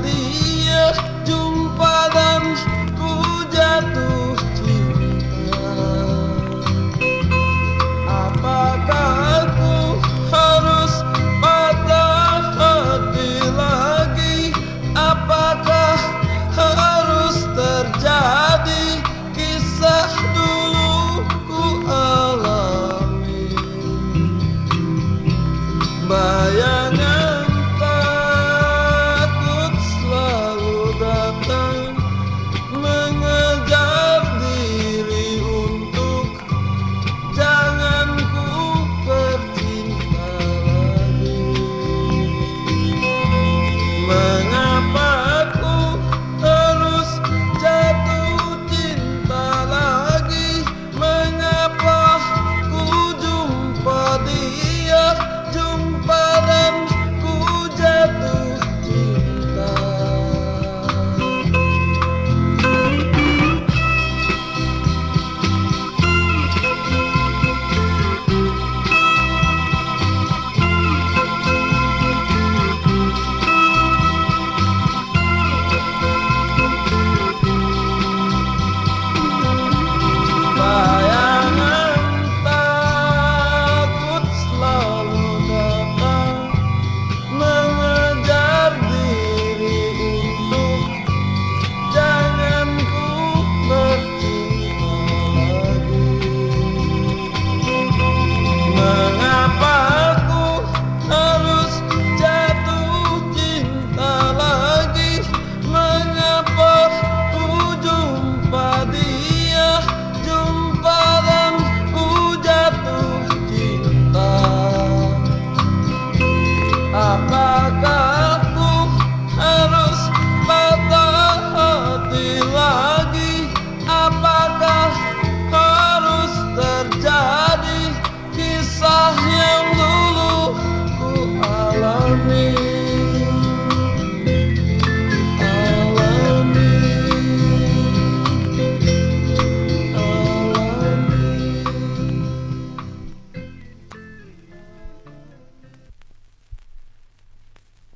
Dia jumpa dan ku jatuh cinta. Apakah aku harus patah hati lagi? Apakah harus terjadi Kisah dulu ku alami? Bayangan me.